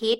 คิด